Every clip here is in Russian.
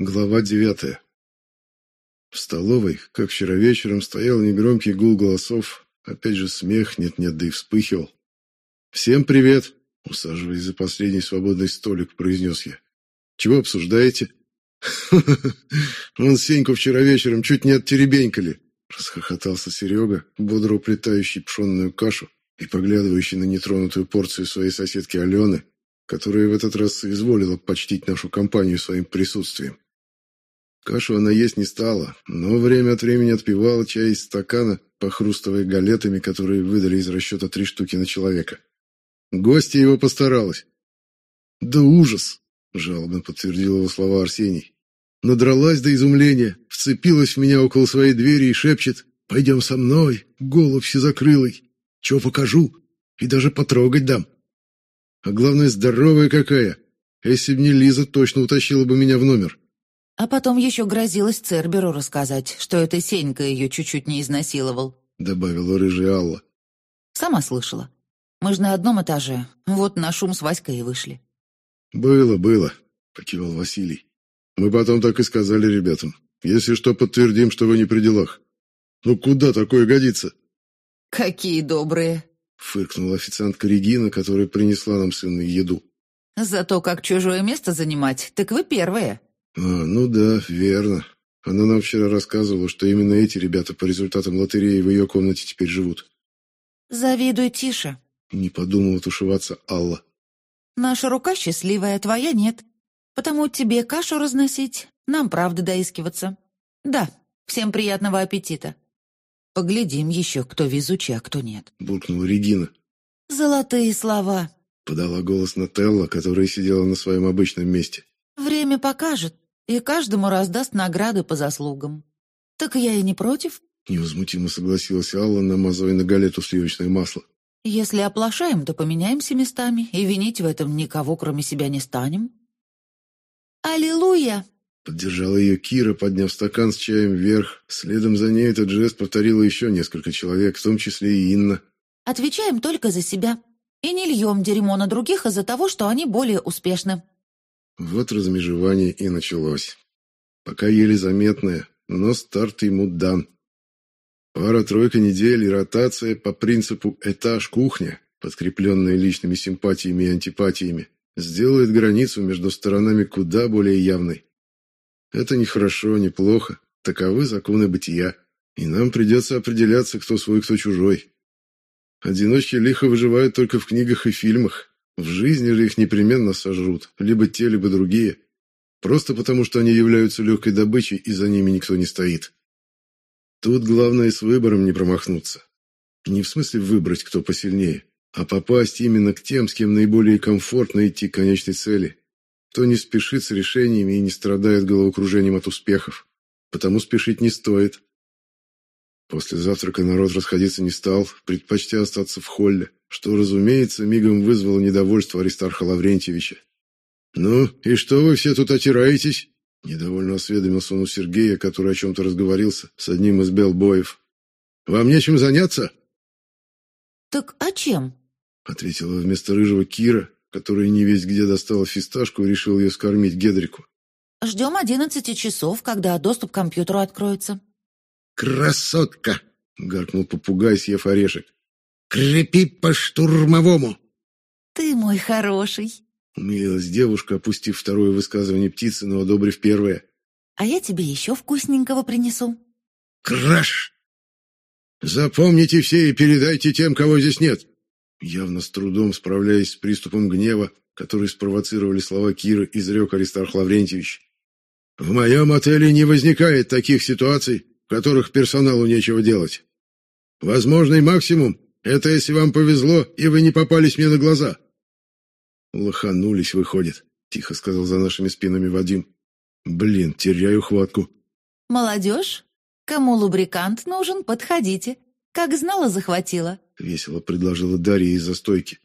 Глава девятая. В столовой, как вчера вечером, стоял негромкий гул голосов, опять же смех, нет-нет, да и вспыхивал. «Всем привет!» — усаживаясь за последний свободный столик, произнес я. «Чего обсуждаете?» «Он Сеньку вчера вечером чуть не оттеребенькали!» — расхохотался Серега, бодро уплетающий пшенную кашу и поглядывающий на нетронутую порцию своей соседки Алены, которая в этот раз соизволила почтить нашу компанию своим присутствием. Кашу она есть не стала, но время от времени отпивала чай из стакана, похрустывая галетами, которые выдали из расчета три штуки на человека. Гостья его постаралась. «Да ужас!» — жалобно подтвердил его слова Арсений. Надралась до изумления, вцепилась в меня около своей двери и шепчет «Пойдем со мной, голубь закрылый, чего покажу, и даже потрогать дам». А главное, здоровая какая. Если б не Лиза, точно утащила бы меня в номер. А потом еще грозилась Церберу рассказать, что это Сенька ее чуть-чуть не изнасиловал. Добавила рыжая Алла. Сама слышала. Мы же на одном этаже. Вот на шум с Васькой и вышли. Было, было, покивал Василий. Мы потом так и сказали ребятам. Если что, подтвердим, что вы не при делах. Ну куда такое годится? Какие добрые, фыркнула официантка Регина, которая принесла нам сынную еду. Зато как чужое место занимать, так вы первые. А, ну да, верно. Она нам вчера рассказывала, что именно эти ребята по результатам лотереи в ее комнате теперь живут. Завидуй тише. Не подумала тушеваться Алла. Наша рука счастливая, твоя нет. Потому тебе кашу разносить, нам правда доискиваться. Да, всем приятного аппетита. Поглядим еще, кто везучий, а кто нет. Буркнула Регина. Золотые слова. Подала голос Нателла, которая сидела на своем обычном месте. Время покажет, и каждому раздаст награды по заслугам. Так я и не против. Невозмутимо согласилась Алла, намазывая на галету сливочное масло. Если оплошаем, то поменяемся местами, и винить в этом никого, кроме себя, не станем. Аллилуйя! Поддержала ее Кира, подняв стакан с чаем вверх. Следом за ней этот жест повторило еще несколько человек, в том числе и Инна. Отвечаем только за себя. И не льем дерьмо на других из-за того, что они более успешны. Вот размежевание и началось. Пока еле заметное, но старт ему дан. Пара-тройка недель и ротация по принципу «этаж-кухня», подкрепленная личными симпатиями и антипатиями, сделает границу между сторонами куда более явной. Это не хорошо, не плохо, таковы законы бытия, и нам придется определяться, кто свой, кто чужой. Одиночки лихо выживают только в книгах и фильмах, в жизни же их непременно сожрут, либо те, либо другие, просто потому что они являются легкой добычей, и за ними никто не стоит. Тут главное с выбором не промахнуться. Не в смысле выбрать, кто посильнее, а попасть именно к тем, с кем наиболее комфортно идти к конечной цели. Кто не спешит с решениями и не страдает головокружением от успехов. Потому спешить не стоит. После завтрака народ расходиться не стал, предпочтя остаться в холле что, разумеется, мигом вызвало недовольство Аристарха Лаврентьевича. «Ну, и что вы все тут отираетесь?» Недовольно осведомился он у Сергея, который о чем-то разговорился с одним из белбоев. «Вам нечем заняться?» «Так а чем?» Ответила вместо рыжего Кира, которая не весь где достала фисташку и решил ее скормить Гедрику. «Ждем одиннадцати часов, когда доступ к компьютеру откроется». «Красотка!» — гаркнул попугай, съев орешек. Крепи по-штурмовому!» «Ты мой хороший!» Умилилась девушка, опустив второе высказывание птицы, но одобрив первое. «А я тебе еще вкусненького принесу». «Краш!» «Запомните все и передайте тем, кого здесь нет!» Явно с трудом справляясь с приступом гнева, который спровоцировали слова Киры, изрек Аристарх Лаврентьевич. «В моем отеле не возникает таких ситуаций, в которых персоналу нечего делать. Возможный максимум это если вам повезло, и вы не попались мне на глаза. Лоханулись, выходит, тихо сказал за нашими спинами Вадим. Блин, теряю хватку. Молодежь, кому лубрикант нужен, подходите. Как знала, захватила. Весело предложила Дарья из-за стойки.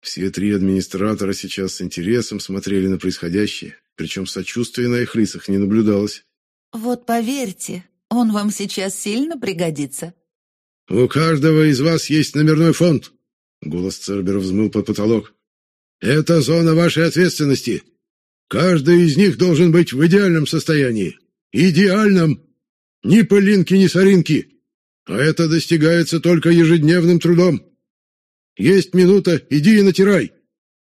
Все три администратора сейчас с интересом смотрели на происходящее, причем сочувствия на их лицах не наблюдалось. Вот поверьте, он вам сейчас сильно пригодится. «У каждого из вас есть номерной фонд», — голос Цербера взмыл под потолок. «Это зона вашей ответственности. Каждый из них должен быть в идеальном состоянии. Идеальном! Ни пылинки, ни соринки. А это достигается только ежедневным трудом. Есть минута, иди и натирай.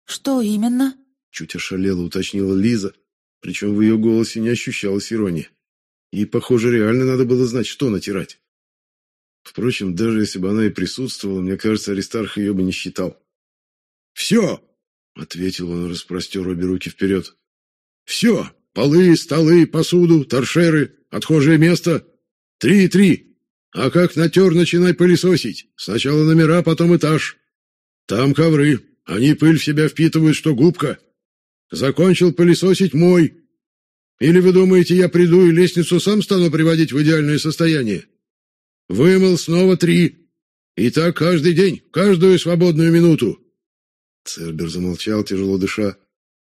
Что именно? Чуть ошалела уточнила Лиза, причем в ее голосе не ощущалась ирония. Ей, похоже, реально надо было знать, что натирать. Впрочем, даже если бы она и присутствовала, мне кажется, Аристарх ее бы не считал. «Все!» — ответил он, распростер обе руки вперед. «Все! Полы, столы, посуду, торшеры, отхожее место. Три и три. А как натер, начинай пылесосить. Сначала номера, потом этаж. Там ковры. Они пыль в себя впитывают, что губка. Закончил пылесосить мой. Или вы думаете, я приду и лестницу сам стану приводить в идеальное состояние? Вымыл снова три. И так каждый день, каждую свободную минуту. Цербер замолчал, тяжело дыша.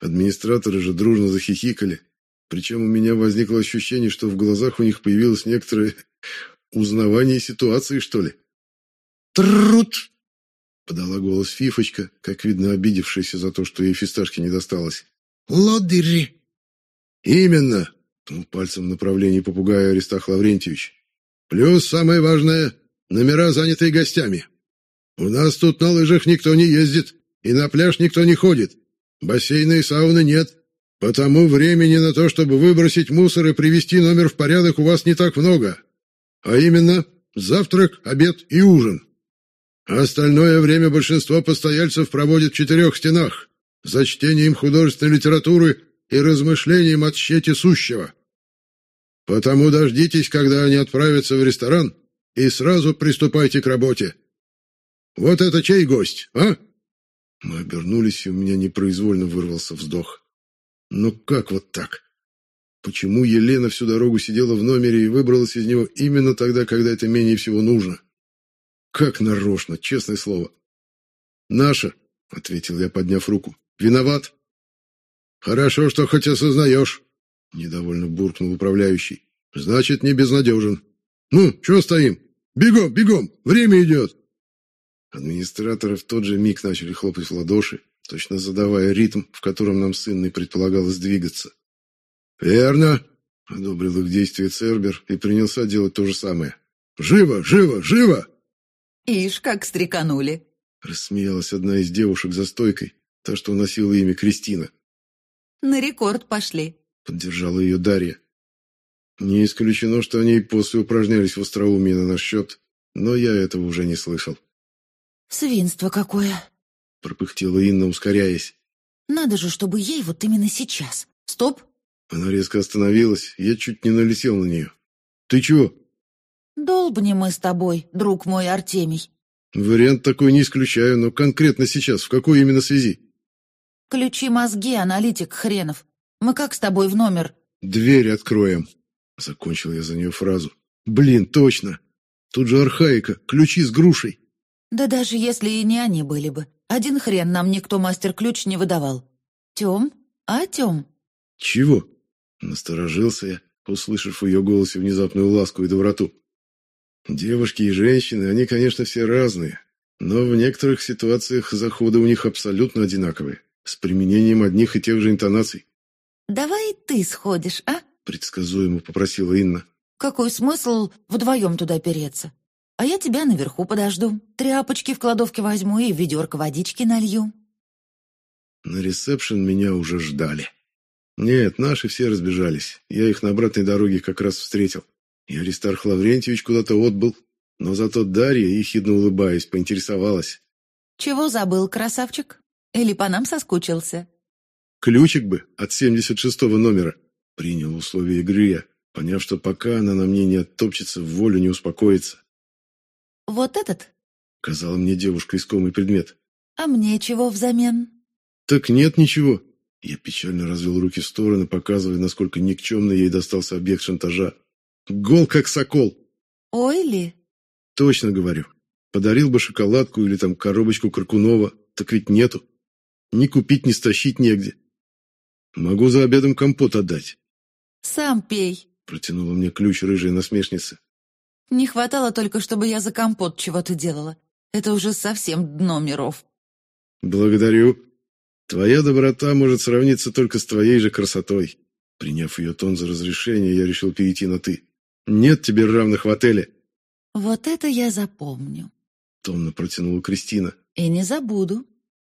Администраторы же дружно захихикали. Причем у меня возникло ощущение, что в глазах у них появилось некоторое узнавание ситуации, что ли. «Трут!» — подала голос Фифочка, как видно, обидевшаяся за то, что ей фисташки не досталось. «Лодыри!» «Именно!» — ткнул пальцем в направлении попугая Аристах Лаврентьевич. «Плюс самое важное — номера, занятые гостями. У нас тут на лыжах никто не ездит, и на пляж никто не ходит. Бассейна и сауны нет, потому времени на то, чтобы выбросить мусор и привести номер в порядок, у вас не так много. А именно, завтрак, обед и ужин. Остальное время большинство постояльцев проводит в четырех стенах, за чтением художественной литературы и размышлением о тщете сущего. Потому дождитесь, когда они отправятся в ресторан, и сразу приступайте к работе. Вот это чей гость, а? Мы обернулись, и у меня непроизвольно вырвался вздох. Но как вот так? Почему Елена всю дорогу сидела в номере и выбралась из него именно тогда, когда это менее всего нужно? Как нарочно, честное слово. «Наша», — ответил я, подняв руку. «Виноват». «Хорошо, что хоть осознаешь», — недовольно буркнул управляющий. «Значит, не безнадежен. Ну, чего стоим? Бегом, бегом, время идет». Администраторы в тот же миг начали хлопать в ладоши, точно задавая ритм, в котором нам с Инной предполагалось двигаться. «Верно», — одобрил их действие Цербер и принялся делать то же самое. «Живо, живо, живо!» «Ишь, как стреканули!» — рассмеялась одна из девушек за стойкой, та, что носила имя Кристина. «На рекорд пошли», — поддержала ее Дарья. Не исключено, что они и после упражнялись в остроумии на наш счет, но я этого уже не слышал. «Свинство какое!» — пропыхтела Инна, ускоряясь. «Надо же, чтобы ей вот именно сейчас. Стоп!» Она резко остановилась, я чуть не налетел на нее. «Ты чего?» «Долбни мы с тобой, друг мой Артемий». «Вариант такой не исключаю, но конкретно сейчас, в какой именно связи?» «Ключи мозги, аналитик хренов. Мы как с тобой в номер?» «Дверь откроем», — закончил я за нее фразу. «Блин, точно! Тут же архаика, ключи с грушей». Да даже если и не они были бы. Один хрен нам никто мастер-ключ не выдавал. Тём? А, Тём? Чего? Насторожился я, услышав в ее голосе внезапную ласку и доброту. Девушки и женщины, они, конечно, все разные, но в некоторых ситуациях заходы у них абсолютно одинаковые, с применением одних и тех же интонаций. «Давай ты сходишь, а?» — предсказуемо попросила Инна. «Какой смысл вдвоем туда переться? А я тебя наверху подожду. Тряпочки в кладовке возьму и ведерко водички налью». На ресепшн меня уже ждали. Нет, наши все разбежались. Я их на обратной дороге как раз встретил. И Аристарх Лаврентьевич куда-то отбыл. Но зато Дарья, ехидно улыбаясь, поинтересовалась. «Чего забыл, красавчик? Или по нам соскучился?» «Ключик бы от 76-го номера», — принял условия игры я, поняв, что пока она на мне не оттопчется, в волю не успокоится. «Вот этот?» — казала мне девушка искомый предмет. «А мне чего взамен?» «Так нет ничего». Я печально развел руки в стороны, показывая, насколько никчемно ей достался объект шантажа. «Гол, как сокол!» «Ой ли?» «Точно говорю. Подарил бы шоколадку или там коробочку Каркунова, так ведь нету. Ни купить, ни стащить негде. Могу за обедом компот отдать». «Сам пей», — протянула мне ключ рыжая насмешница. Не хватало только, чтобы я за компот чего-то делала. Это уже совсем дно миров. Благодарю. Твоя доброта может сравниться только с твоей же красотой. Приняв ее тон за разрешение, я решил перейти на «ты». Нет тебе равных в отеле. Вот это я запомню. Томно протянула Кристина. И не забуду.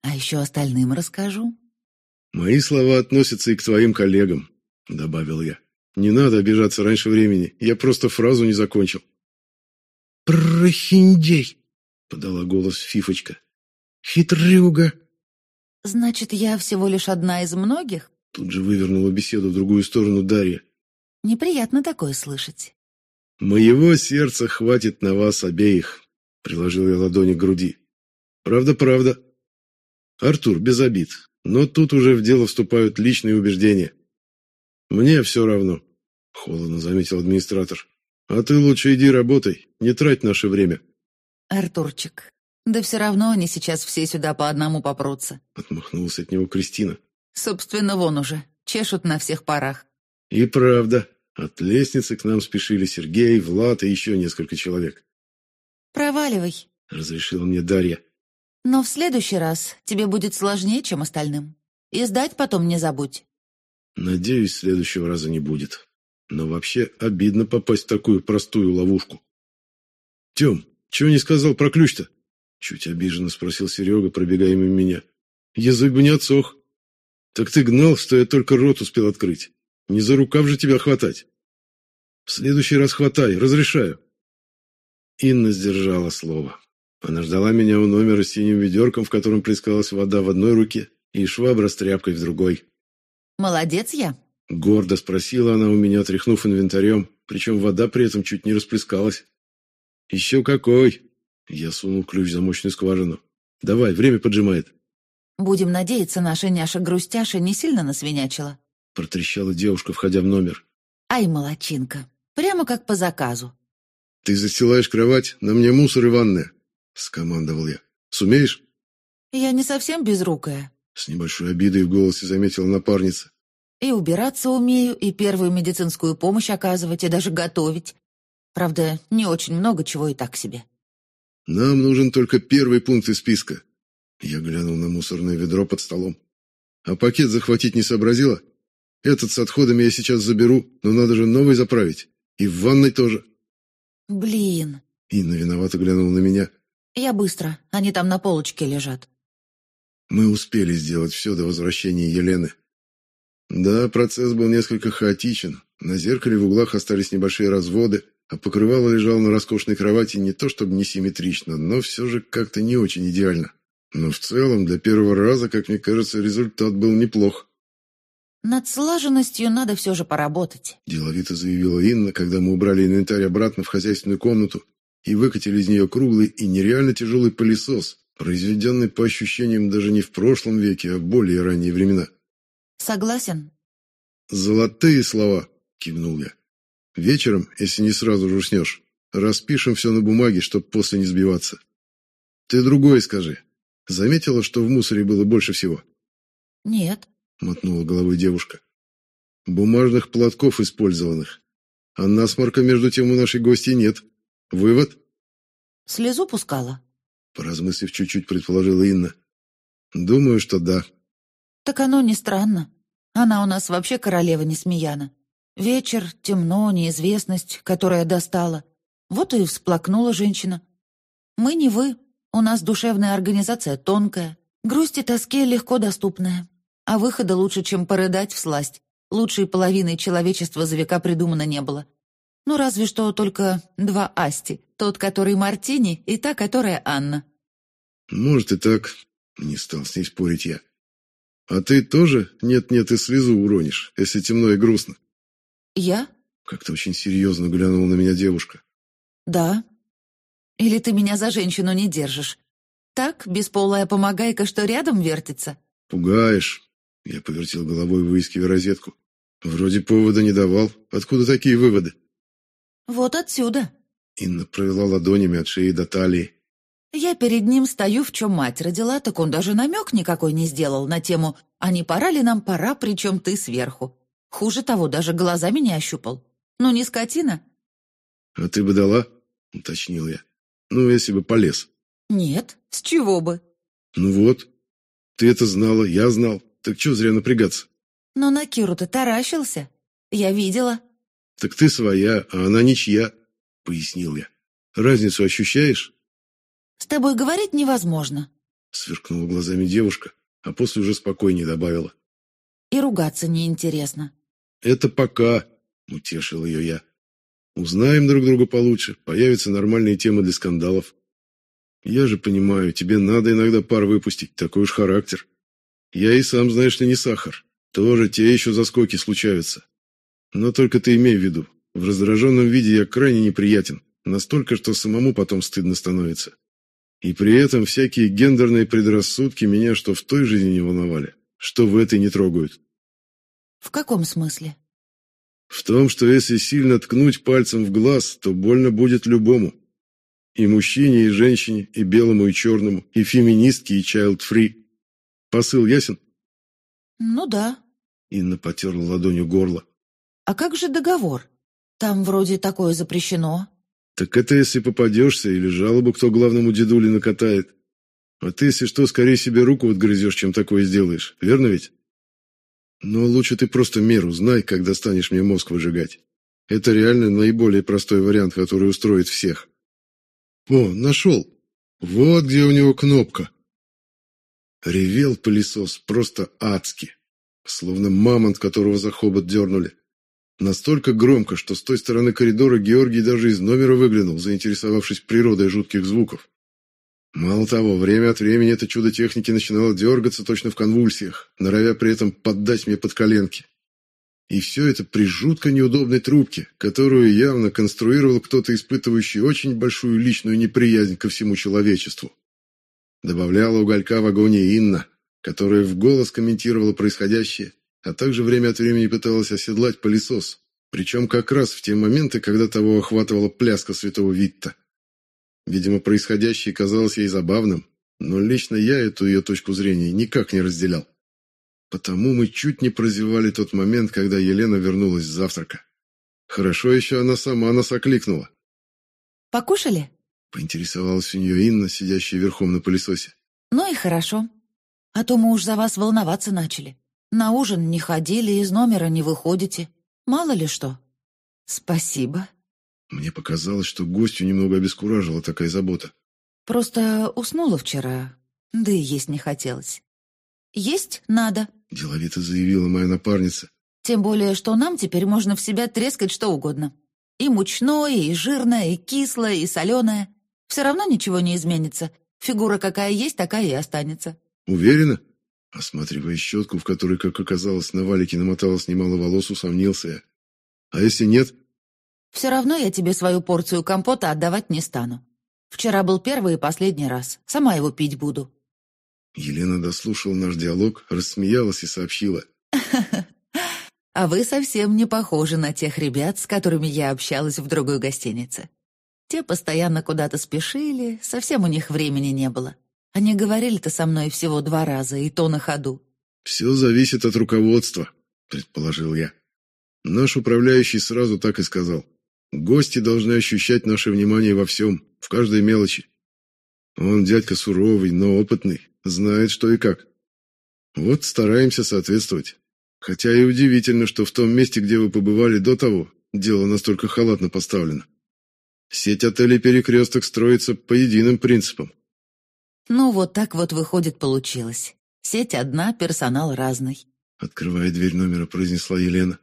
А еще остальным расскажу. Мои слова относятся и к твоим коллегам, добавил я. Не надо обижаться раньше времени. Я просто фразу не закончил. Прохиндей, подала голос Фифочка. Хитрюга. Значит, я всего лишь одна из многих? Тут же вывернула беседу в другую сторону Дарья. Неприятно такое слышать. Моего сердца хватит на вас обеих, приложил я ладони к груди. Правда, правда. Артур, без обид, но тут уже в дело вступают личные убеждения. Мне все равно, холодно заметил администратор. А ты лучше иди работай, не трать наше время. Артурчик, да все равно они сейчас все сюда по одному попрутся. Отмахнулась от него Кристина. Собственно, вон уже, чешут на всех парах. И правда, от лестницы к нам спешили Сергей, Влад и еще несколько человек. «Проваливай», — разрешила мне Дарья. «Но в следующий раз тебе будет сложнее, чем остальным. И сдать потом не забудь». «Надеюсь, следующего раза не будет. Но вообще обидно попасть в такую простую ловушку». «Тем, чего не сказал про ключ-то?» Чуть обиженно спросил Серега, пробегая мимо меня. «Язык бы не отсох. Так ты гнал, что я только рот успел открыть. Не за рукав же тебя хватать. В следующий раз хватай, разрешаю. Инна сдержала слово. Она ждала меня у номера с синим ведерком, в котором плескалась вода в одной руке и швабра с тряпкой в другой. «Молодец я?» Гордо спросила она у меня, тряхнув инвентарем, причем вода при этом чуть не расплескалась. «Еще какой!» Я сунул ключ в замочную скважину. «Давай, время поджимает». «Будем надеяться, наша няша-грустяша не сильно насвинячила», — протрещала девушка, входя в номер. «Ай, молочинка, прямо как по заказу». «Ты застилаешь кровать, на мне мусор и ванная», — скомандовал я. «Сумеешь?» «Я не совсем безрукая», — с небольшой обидой в голосе заметила напарница. «И убираться умею, и первую медицинскую помощь оказывать, и даже готовить. Правда, не очень много чего и так себе». «Нам нужен только первый пункт из списка». Я глянул на мусорное ведро под столом. «А пакет захватить не сообразила?» Этот с отходами я сейчас заберу, но надо же новый заправить. И в ванной тоже. Блин. Инна виновато глянула на меня. Я быстро. Они там на полочке лежат. Мы успели сделать все до возвращения Елены. Да, процесс был несколько хаотичен. На зеркале в углах остались небольшие разводы, а покрывало лежало на роскошной кровати не то чтобы не симметрично, но все же как-то не очень идеально. Но в целом, для первого раза, как мне кажется, результат был неплох. «Над слаженностью надо все же поработать», – деловито заявила Инна, когда мы убрали инвентарь обратно в хозяйственную комнату и выкатили из нее круглый и нереально тяжелый пылесос, произведенный по ощущениям даже не в прошлом веке, а в более ранние времена. «Согласен?» «Золотые слова», – кивнул я. «Вечером, если не сразу же уснешь, распишем все на бумаге, чтобы после не сбиваться. Ты другое скажи. Заметила, что в мусоре было больше всего?» «Нет», мотнула головой девушка. Бумажных платков использованных. А насморка между тем у нашей гости нет. Вывод? Слезу пускала? Поразмыслив чуть-чуть, предположила Инна. Думаю, что да. Так оно не странно. Она у нас вообще королева Несмеяна. Вечер, темно, неизвестность, которая достала. Вот и всплакнула женщина. Мы не вы. У нас душевная организация тонкая. Грусть и тоске легко доступная. А выхода лучше, чем порыдать в сласть. Лучшей половины человечества за века придумано не было. Ну, разве что только два Асти. Тот, который Мартини, и та, которая Анна. Может и так. Не стал с ней спорить я. А ты тоже нет-нет и слезу уронишь, если темно и грустно? Я? Как-то очень серьезно глянула на меня девушка. Да. Или ты меня за женщину не держишь? Так, бесполая помогайка, что рядом вертится? Пугаешь. Я повертел головой, выискивая розетку. Вроде повода не давал. Откуда такие выводы? Вот отсюда. Инна провела ладонями от шеи до талии. Я перед ним стою, в чем мать родила, так он даже намек никакой не сделал на тему «А не пора ли нам пора, причем ты сверху?» Хуже того, даже глазами не ощупал. Ну, не скотина? «А ты бы дала?» — уточнил я. «Ну, если бы полез». «Нет, с чего бы?» «Ну вот, Ты это знала, я знал. Так что зря напрягаться? Но на Киру ты таращился. Я видела. Так ты своя, а она ничья, пояснил я. Разницу ощущаешь? С тобой говорить невозможно. Сверкнула глазами девушка, а после уже спокойнее добавила. И ругаться неинтересно. Это пока, утешил ее я. Узнаем друг друга получше, появятся нормальные темы для скандалов. Я же понимаю, тебе надо иногда пар выпустить, такой уж характер. Я и сам, знаешь ли, не сахар. Тоже те еще заскоки случаются. Но только ты имей в виду, в раздраженном виде я крайне неприятен, настолько, что самому потом стыдно становится. И при этом всякие гендерные предрассудки меня что в той жизни не волновали, что в этой не трогают. В каком смысле? В том, что если сильно ткнуть пальцем в глаз, то больно будет любому. И мужчине, и женщине, и белому, и черному, и феминистке, и child-free. Посыл ясен? Ну да. Инна потерла ладонью горло. А как же договор? Там вроде такое запрещено. Так это если попадешься или жалобу кто главному дедуле накатает. А ты, если что, скорее себе руку отгрызешь, чем такое сделаешь. Верно ведь? Но лучше ты просто меру знай, когда станешь мне мозг выжигать. Это реально наиболее простой вариант, который устроит всех. О, нашел. Вот где у него кнопка. Ревел пылесос просто адски, словно мамонт, которого за хобот дернули. Настолько громко, что с той стороны коридора Георгий даже из номера выглянул, заинтересовавшись природой жутких звуков. Мало того, время от времени это чудо техники начинало дергаться точно в конвульсиях, норовя при этом поддать мне под коленки. И все это при жутко неудобной трубке, которую явно конструировал кто-то, испытывающий очень большую личную неприязнь ко всему человечеству. Добавляла уголька в агонии Инна, которая в голос комментировала происходящее, а также время от времени пыталась оседлать пылесос, причем как раз в те моменты, когда того охватывала пляска святого Витта. Видимо, происходящее казалось ей забавным, но лично я эту ее точку зрения никак не разделял. Потому мы чуть не прозевали тот момент, когда Елена вернулась с завтрака. Хорошо еще она сама нас окликнула. «Покушали?» — поинтересовалась у нее Инна, сидящая верхом на пылесосе. «Ну и хорошо. А то мы уж за вас волноваться начали. На ужин не ходили, из номера не выходите. Мало ли что». «Спасибо», мне показалось, что гостю немного обескуражила такая забота. «Просто уснула вчера, да и есть не хотелось». «Есть надо», — деловито заявила моя напарница. «Тем более, что нам теперь можно в себя трескать что угодно. И мучное, и жирное, и кислое, и соленое. Все равно ничего не изменится. Фигура какая есть, такая и останется». «Уверена?» Осматривая щетку, в которой, как оказалось, на валике намоталось немало волос, усомнился я. «А если нет?» Все равно я тебе свою порцию компота отдавать не стану. Вчера был первый и последний раз. Сама его пить буду». Елена дослушала наш диалог, рассмеялась и сообщила. «А вы совсем не похожи на тех ребят, с которыми я общалась в другой гостинице. Те постоянно куда-то спешили, совсем у них времени не было. Они говорили-то со мной всего два раза, и то на ходу». «Все зависит от руководства», — предположил я. Наш управляющий сразу так и сказал. Гости должны ощущать наше внимание во всем, в каждой мелочи. Он дядька суровый, но опытный, знает, что и как. Вот стараемся соответствовать. Хотя и удивительно, что в том месте, где вы побывали до того, дело настолько халатно поставлено. Сеть отелей «Перекресток» строится по единым принципам. Ну, вот так вот выходит получилось. Сеть одна, персонал разный. Открывая дверь номера, произнесла Елена.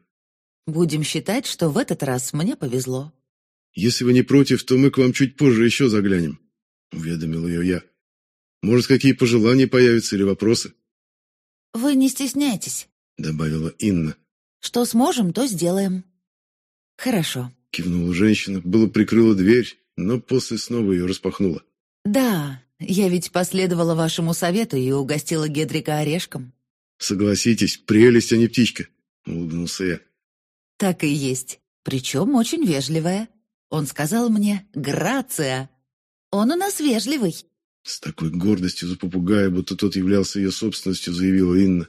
Будем считать, что в этот раз мне повезло. Если вы не против, то мы к вам чуть позже еще заглянем, уведомил ее я. Может, какие пожелания появятся или вопросы? Вы не стесняйтесь, добавила Инна. Что сможем, то сделаем. Хорошо, кивнула женщина, было прикрыла дверь, но после снова ее распахнула. Да, я ведь последовала вашему совету и угостила Гедрика орешком. Согласитесь, прелесть, а не птичка, улыбнулся я. Так и есть. Причем очень вежливая. Он сказал мне «Грация». Он у нас вежливый. С такой гордостью за попугая, будто тот являлся ее собственностью, заявила Инна.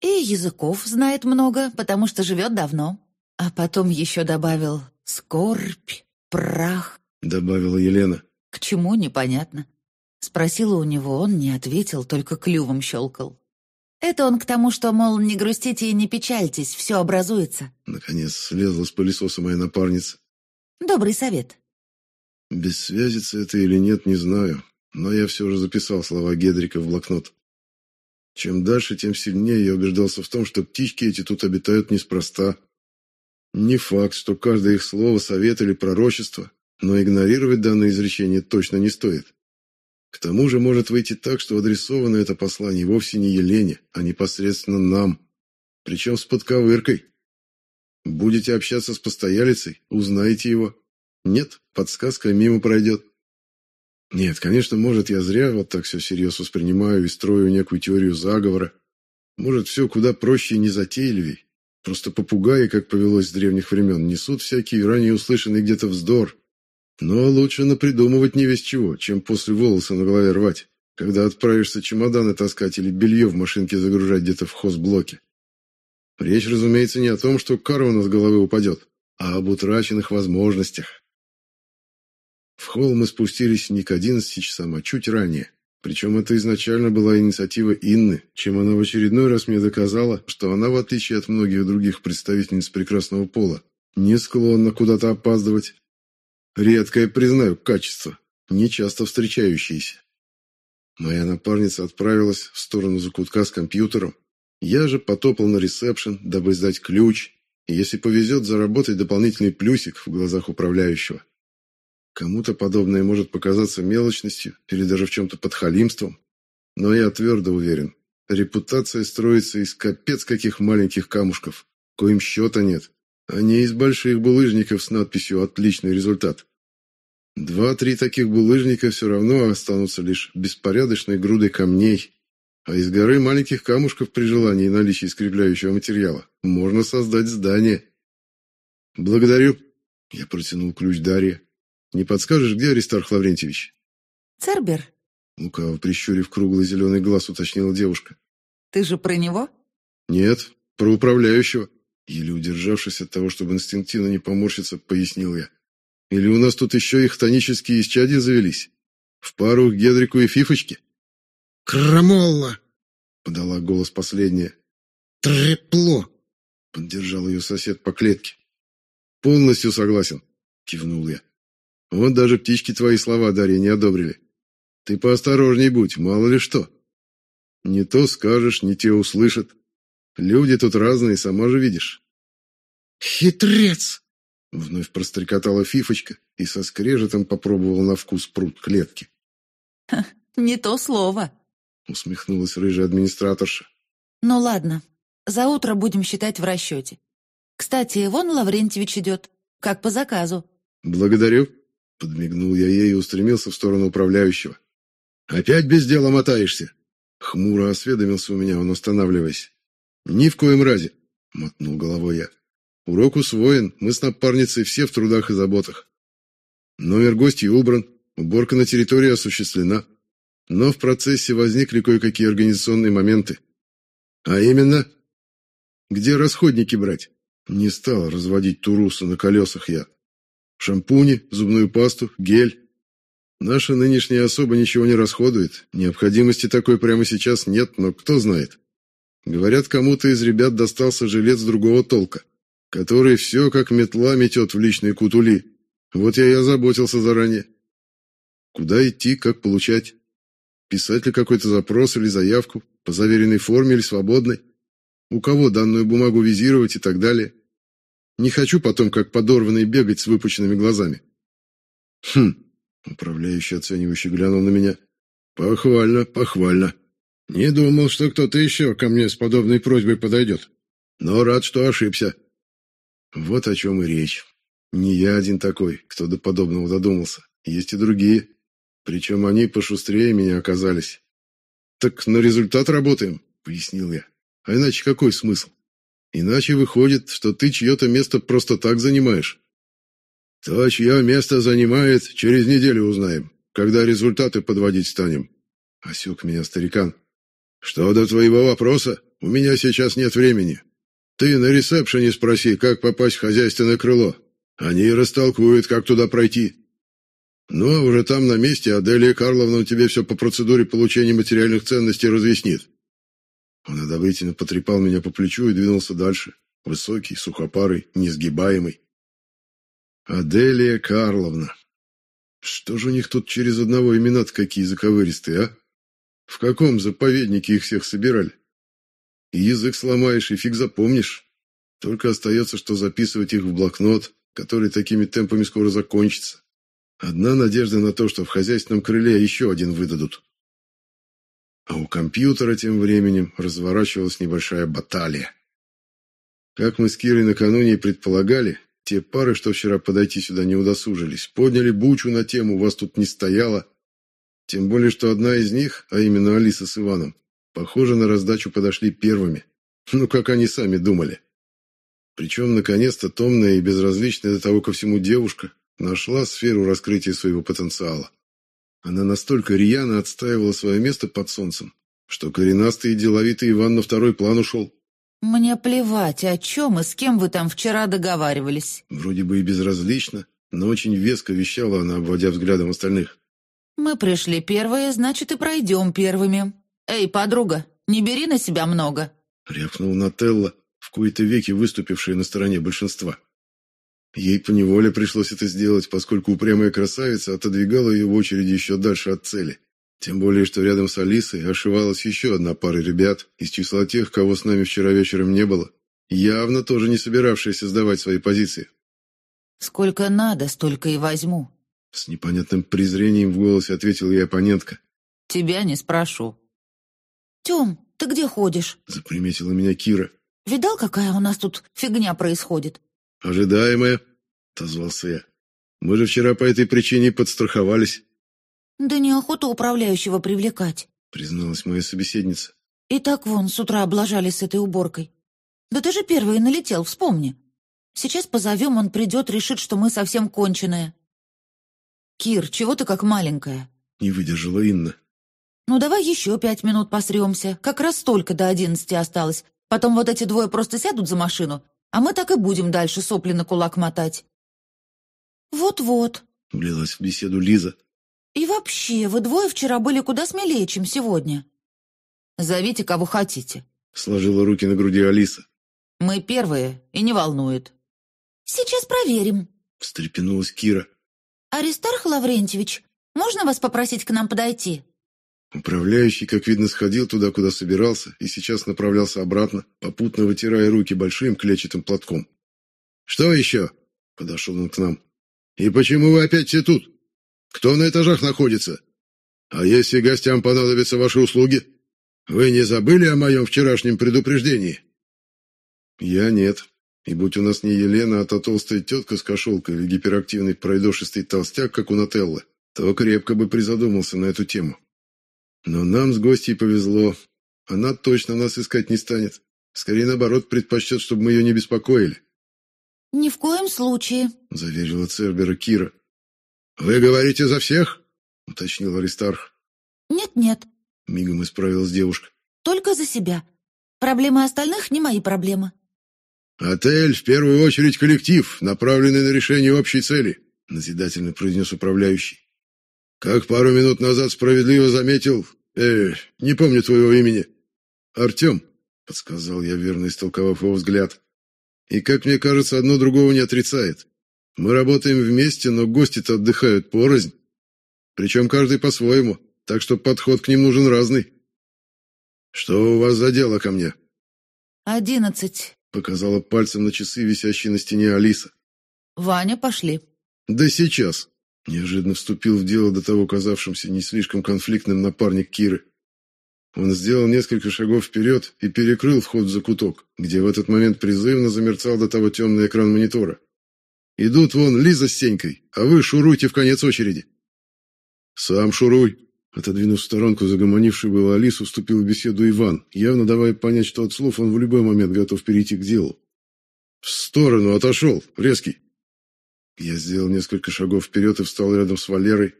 И языков знает много, потому что живет давно. А потом еще добавил «скорбь», «прах», — добавила Елена. К чему, непонятно. Спросила у него, он не ответил, только клювом щелкал. Это он к тому, что, мол, не грустите и не печальтесь, все образуется. Наконец слезла с пылесоса моя напарница. Добрый совет. Бессвязица это или нет, не знаю, но я все же записал слова Гедрика в блокнот. Чем дальше, тем сильнее я убеждался в том, что птички эти тут обитают неспроста. Не факт, что каждое их слово, совет или пророчество, но игнорировать данное изречение точно не стоит. К тому же может выйти так, что адресовано это послание вовсе не Елене, а непосредственно нам, причем с подковыркой. Будете общаться с постоялицей, узнаете его. Нет, подсказка мимо пройдет. Нет, конечно, может, я зря вот так все всерьез воспринимаю и строю некую теорию заговора. Может, все куда проще и незатейливей. Просто попугаи, как повелось с древних времен, несут всякий ранее услышанный где-то вздор. Но лучше напридумывать не весь чего, чем после волоса на голове рвать, когда отправишься чемоданы таскать или белье в машинке загружать где-то в хозблоке. Речь, разумеется, не о том, что корона с головы упадет, а об утраченных возможностях. В холл мы спустились не к одиннадцати часам, а чуть ранее. Причем это изначально была инициатива Инны, чем она в очередной раз мне доказала, что она, в отличие от многих других представительниц прекрасного пола, не склонна куда-то опаздывать. Редкое, признаю, качество, не часто встречающееся. Моя напарница отправилась в сторону закутка с компьютером. Я же потопал на ресепшн, дабы сдать ключ, и, если повезет, заработать дополнительный плюсик в глазах управляющего. Кому-то подобное может показаться мелочностью или даже в чем-то подхалимством, но я твердо уверен, репутация строится из капец каких маленьких камушков, коим счета нет, а не из больших булыжников с надписью «Отличный результат». Два-три таких булыжника все равно останутся лишь беспорядочной грудой камней, а из горы маленьких камушков при желании и наличии скрепляющего материала можно создать здание. «Благодарю», — я протянул ключ Дарье. Не подскажешь, где Аристарх Лаврентьевич? Цербер. Лукаво прищурив круглый зеленый глаз, уточнила девушка. Ты же про него? Нет, про управляющего. Еле удержавшись от того, чтобы инстинктивно не поморщиться, пояснил я. Или у нас тут еще и хтонические исчадия завелись? В пару к Гедрику и Фифочке? Крамолла! Подала голос последняя. Трепло! Поддержал ее сосед по клетке. Полностью согласен, кивнул я. Вот даже птички твои слова, Дарья, не одобрили. Ты поосторожней будь, мало ли что. Не то скажешь, не те услышат. Люди тут разные, сама же видишь. Хитрец! Вновь прострекотала Фифочка и со скрежетом попробовала на вкус пруд клетки. «Не то слово», — усмехнулась рыжая администраторша. «Ну ладно, за утро будем считать в расчете. Кстати, вон Лаврентьевич идет, как по заказу». «Благодарю», Подмигнул я ей и устремился в сторону управляющего. «Опять без дела мотаешься?» Хмуро осведомился у меня, он останавливаясь. «Ни в коем разе», — мотнул головой я. «Урок усвоен, мы с напарницей все в трудах и заботах. Номер гостей убран, уборка на территории осуществлена. Но в процессе возникли кое-какие организационные моменты. А именно, где расходники брать? Не стал разводить турусу на колесах я. Шампуни, зубную пасту, гель. Наша нынешняя особа ничего не расходует. Необходимости такой прямо сейчас нет, но кто знает. Говорят, кому-то из ребят достался жилец другого толка, который все как метла метет в личные кутули. Вот я и озаботился заранее. Куда идти, как получать? Писать ли какой-то запрос или заявку, по заверенной форме или свободной? У кого данную бумагу визировать и так далее? Не хочу потом, как подорванный, бегать с выпученными глазами. Хм, управляющий оценивающий глянул на меня. Похвально, похвально. Не думал, что кто-то еще ко мне с подобной просьбой подойдет. Но рад, что ошибся. Вот о чем и речь. Не я один такой, кто до подобного додумался. Есть и другие. Причем они пошустрее меня оказались. Так на результат работаем, пояснил я. А иначе какой смысл? Иначе выходит, что ты чье-то место просто так занимаешь. То, чье место занимает, через неделю узнаем, когда результаты подводить станем. Осек меня старикан. Что до твоего вопроса, у меня сейчас нет времени. Ты на ресепшене спроси, как попасть в хозяйственное крыло. Они растолкуют, как туда пройти. Ну, а уже там на месте Аделия Карловна тебе все по процедуре получения материальных ценностей разъяснит. Он одобрительно потрепал меня по плечу и двинулся дальше. Высокий, сухопарый, несгибаемый. Аделия Карловна. Что же у них тут через одного имена-то какие заковыристые, а? В каком заповеднике их всех собирали? И язык сломаешь, и фиг запомнишь. Только остается, что записывать их в блокнот, который такими темпами скоро закончится. Одна надежда на то, что в хозяйственном крыле еще один выдадут. А у компьютера тем временем разворачивалась небольшая баталия. Как мы с Кирой накануне предполагали, те пары, что вчера подойти сюда не удосужились, подняли бучу на тему «Вас тут не стояло». Тем более, что одна из них, а именно Алиса с Иваном, похоже, на раздачу подошли первыми. Ну, как они сами думали. Причем, наконец-то, томная и безразличная до того ко всему девушка нашла сферу раскрытия своего потенциала. Она настолько рьяно отстаивала свое место под солнцем, что коренастый и деловитый Иван на второй план ушел. «Мне плевать, о чем и с кем вы там вчера договаривались». Вроде бы и безразлично, но очень веско вещала она, обводя взглядом остальных. «Мы пришли первые, значит, и пройдем первыми. Эй, подруга, не бери на себя много!» Рявкнул Нателла, в кои-то веки выступившая на стороне большинства. Ей поневоле пришлось это сделать, поскольку упрямая красавица отодвигала ее в очереди еще дальше от цели. Тем более, что рядом с Алисой ошивалась еще одна пара ребят из числа тех, кого с нами вчера вечером не было, явно тоже не собиравшиеся сдавать свои позиции. «Сколько надо, столько и возьму», — с непонятным презрением в голосе ответила ей оппонентка. «Тебя не спрошу». «Тем, ты где ходишь?» — заприметила меня Кира. «Видал, какая у нас тут фигня происходит?» «Ожидаемая», — отозвался я. «Мы же вчера по этой причине подстраховались». «Да неохота управляющего привлекать», — призналась моя собеседница. «И так вон с утра облажались с этой уборкой. Да ты же первый налетел, вспомни. Сейчас позовем, он придет, решит, что мы совсем конченые». «Кир, чего ты как маленькая?» — не выдержала Инна. «Ну давай еще пять минут посремся. Как раз столько до одиннадцати осталось. Потом вот эти двое просто сядут за машину, а мы так и будем дальше сопли на кулак мотать». «Вот-вот», — влилась в беседу Лиза. «И вообще, вы двое вчера были куда смелее, чем сегодня». «Зовите, кого хотите», — сложила руки на груди Алиса. «Мы первые, и не волнует». «Сейчас проверим», — встрепенулась Кира. «Аристарх Лаврентьевич, можно вас попросить к нам подойти?» Управляющий, как видно, сходил туда, куда собирался, и сейчас направлялся обратно, попутно вытирая руки большим клетчатым платком. «Что еще?» — подошел он к нам. «И почему вы опять все тут? Кто на этажах находится? А если гостям понадобятся ваши услуги? Вы не забыли о моем вчерашнем предупреждении?» «Я нет. И будь у нас не Елена, а та толстая тетка с кошелкой или гиперактивный пройдошистый толстяк, как у Нателлы, то крепко бы призадумался на эту тему. Но нам с гостьей повезло. Она точно нас искать не станет. Скорее, наоборот, предпочтет, чтобы мы ее не беспокоили. «Ни в коем случае», — заверила Цербера Кира. «Вы говорите за всех?» — уточнил Аристарх. «Нет-нет», — мигом исправилась девушка. «Только за себя. Проблемы остальных не мои проблемы». «Отель, в первую очередь, коллектив, направленный на решение общей цели», — назидательно произнес управляющий. Как пару минут назад справедливо заметил... Э, не помню твоего имени. Артем, подсказал я, верно истолковав его взгляд. И, как мне кажется, одно другого не отрицает. Мы работаем вместе, но гости-то отдыхают порознь. Причем каждый по-своему, так что подход к ним нужен разный. Что у вас за дело ко мне? Одиннадцать, показала пальцем на часы, висящие на стене Алиса. Ваня, пошли. Да сейчас. Неожиданно вступил в дело до того казавшимся не слишком конфликтным напарник Киры. Он сделал несколько шагов вперед и перекрыл вход в закуток, где в этот момент призывно замерцал до того темный экран монитора. «Идут вон Лиза с Сенькой, а вы шуруйте в конец очереди». «Сам шуруй», — отодвинув сторонку загомонившую было Алису, вступил в беседу Иван, явно давая понять, что от слов он в любой момент готов перейти к делу. «В сторону отошел, резкий». Я сделал несколько шагов вперед и встал рядом с Валерой.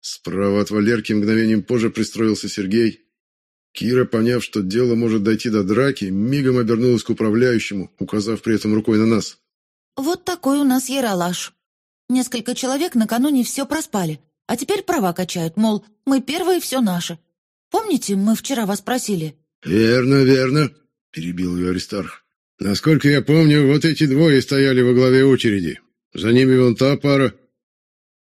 Справа от Валерки мгновением позже пристроился Сергей. Кира, поняв, что дело может дойти до драки, мигом обернулась к управляющему, указав при этом рукой на нас. «Вот такой у нас яралаш. Несколько человек накануне все проспали, а теперь права качают, мол, мы первые, все наше. Помните, мы вчера вас просили? «Верно, верно», — перебил ее Аристарх. «Насколько я помню, вот эти двое стояли во главе очереди. За ними вон та пара».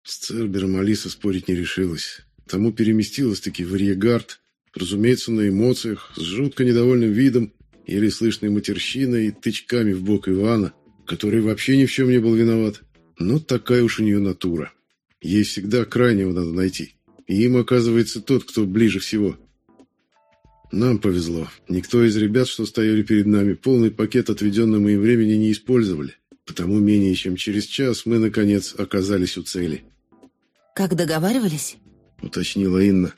С Цербером Алиса спорить не решилась. Тому переместилась-таки в Риегард, разумеется, на эмоциях, с жутко недовольным видом, еле слышной матерщиной и тычками в бок Ивана, который вообще ни в чем не был виноват. Но такая уж у нее натура. Ей всегда крайнего надо найти. И им оказывается тот, кто ближе всего. Нам повезло. Никто из ребят, что стояли перед нами, полный пакет отведенного им времени не использовали. Потому менее чем через час мы, наконец, оказались у цели. «Как договаривались?» — уточнила Инна.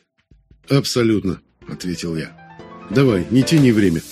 «Абсолютно», — ответил я. «Давай, не тяни время».